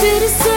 to the sun.